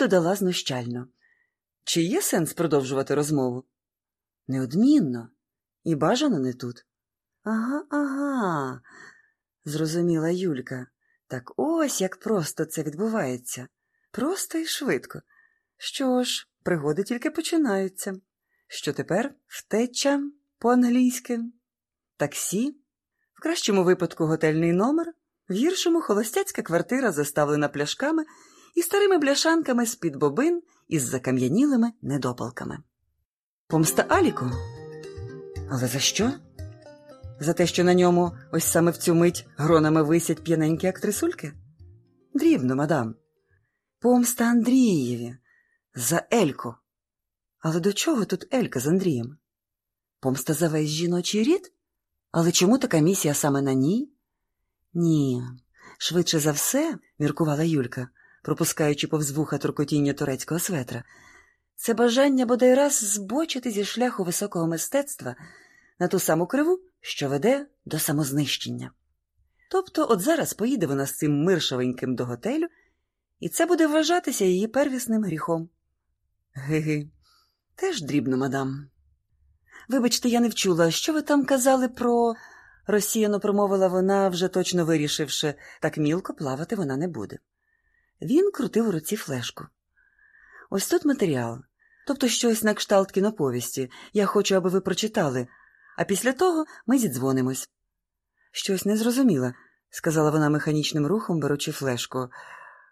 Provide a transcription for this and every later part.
додала знущально. Чи є сенс продовжувати розмову? Неодмінно, і бажано не тут. Ага, ага, зрозуміла Юлька. Так ось як просто це відбувається. Просто і швидко. Що ж, пригоди тільки починаються. Що тепер втеча по-англійськи, таксі, в кращому випадку готельний номер, в гіршому холостяцька квартира, заставлена пляшками і старими бляшанками з-під бобин із закам'янілими недопалками. Помста Аліку? Але за що? За те, що на ньому ось саме в цю мить гронами висять п'яненькі актрисульки? Дрібно, мадам. Помста Андрієві. За Ельку. Але до чого тут Елька з Андрієм? Помста за весь жіночий рід? Але чому така місія саме на ній? Ні, швидше за все, міркувала Юлька, пропускаючи повз вуха туркотіння турецького светра, це бажання бодай раз збочити зі шляху високого мистецтва на ту саму криву, що веде до самознищення. Тобто, от зараз поїде вона з цим миршавеньким до готелю, і це буде вважатися її первісним гріхом. Ги-ги, теж дрібно, мадам. Вибачте, я не вчула, що ви там казали про. розсіяно промовила вона, вже точно вирішивши, так мілко плавати вона не буде. Він крутив у руці флешку. Ось тут матеріал, тобто щось на кшталт кіноповісті. Я хочу, аби ви прочитали, а після того ми зідзвонимось. Щось не зрозуміла, сказала вона механічним рухом, беручи флешку.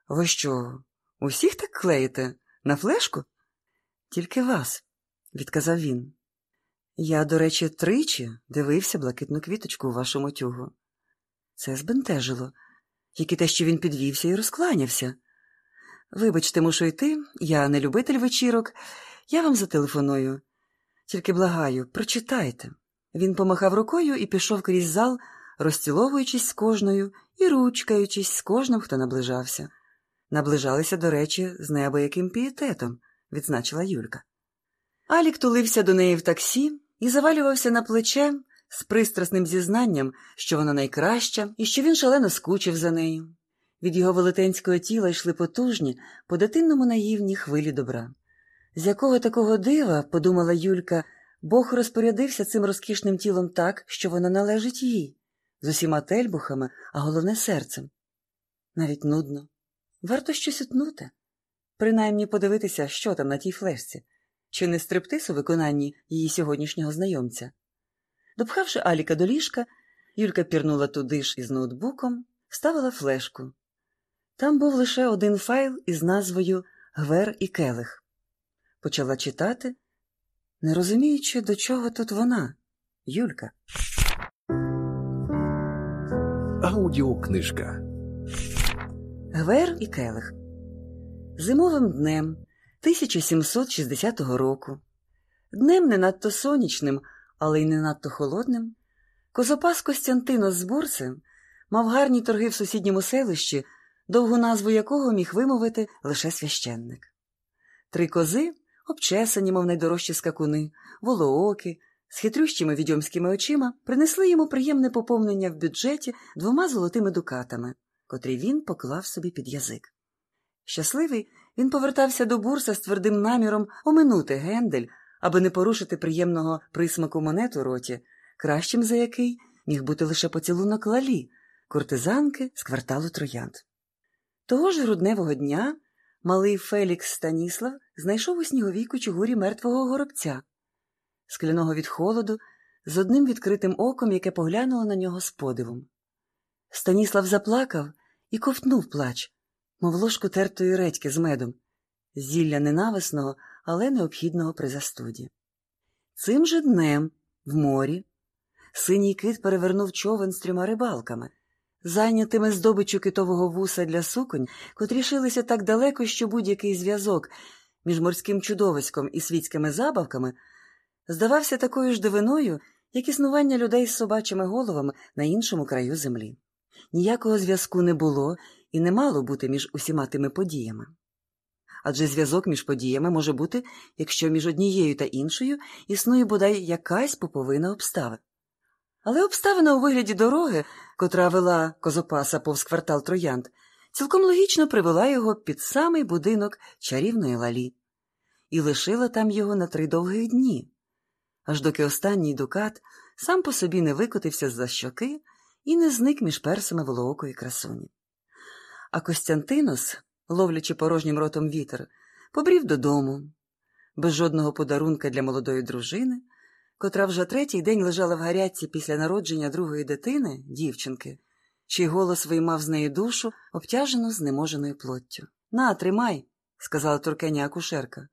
Ви що, усіх так клеїте? На флешку? Тільки вас, відказав він. Я, до речі, тричі дивився блакитну квіточку у вашому тюгу. Це збентежило, як і те, що він підвівся і розкланявся. Вибачте, мушу йти, я не любитель вечірок, я вам зателефоную. Тільки благаю, прочитайте. Він помахав рукою і пішов крізь зал, розціловуючись з кожною і ручкаючись з кожним, хто наближався. Наближалися, до речі, з неабияким пієтетом, відзначила Юлька. Алік тулився до неї в таксі і завалювався на плече з пристрасним зізнанням, що вона найкраща і що він шалено скучив за нею. Від його велетенського тіла йшли потужні, по дитинному наївні хвилі добра. З якого такого дива, подумала Юлька, Бог розпорядився цим розкішним тілом так, що воно належить їй, з усіма тельбухами, а головне серцем. Навіть нудно. Варто щось утнути, принаймні подивитися, що там на тій флешці, чи не стриптиз у виконанні її сьогоднішнього знайомця. Допхавши Аліка до ліжка, Юлька пірнула туди ж із ноутбуком, вставила флешку. Там був лише один файл із назвою Гвер і Келих. Почала читати, не розуміючи, до чого тут вона, Юлька. Аудіокнижка. Гвер і Келих. Зимовим днем 1760 року, днем не надто сонячним, але й не надто холодним, козопас Костянтино з Бурцем мав гарні торги в сусідньому селищі, довгу назву якого міг вимовити лише священник. Три кози, обчесані, мов найдорожчі скакуни, волооки, з хитрющими відьомськими очима, принесли йому приємне поповнення в бюджеті двома золотими дукатами, котрі він поклав собі під язик. Щасливий, він повертався до бурса з твердим наміром оминути гендель, аби не порушити приємного присмаку монет у роті, кращим за який міг бути лише поцілунок лалі, куртизанки з кварталу троянд. Того ж грудневого дня малий Фелікс Станіслав знайшов у сніговій кучугурі мертвого горобця, скляного від холоду, з одним відкритим оком, яке поглянуло на нього з подивом. Станіслав заплакав і ковтнув плач, мов ложку тертої редьки з медом, зілля ненависного, але необхідного при застуді. Цим же днем, в морі, синій кит перевернув човен з трьома рибалками, зайнятими здобичу китового вуса для суконь, котрі шилися так далеко, що будь-який зв'язок між морським чудовиськом і світськими забавками здавався такою ж дивиною, як існування людей з собачими головами на іншому краю землі. Ніякого зв'язку не було і не мало бути між усіма тими подіями. Адже зв'язок між подіями може бути, якщо між однією та іншою існує бодай якась поповина обставин. Але обставина у вигляді дороги, котра вела козопаса повз квартал троянд, цілком логічно привела його під самий будинок чарівної лалі і лишила там його на три довгих дні, аж доки останній дукат сам по собі не викотився з-за щоки і не зник між персами волоокої красуні. А Костянтинос, ловлячи порожнім ротом вітер, побрів додому, без жодного подарунка для молодої дружини, котра вже третій день лежала в гарячці після народження другої дитини, дівчинки, чий голос виймав з неї душу, обтяжену знеможеною плоттю. На, тримай, сказала туркеня акушерка.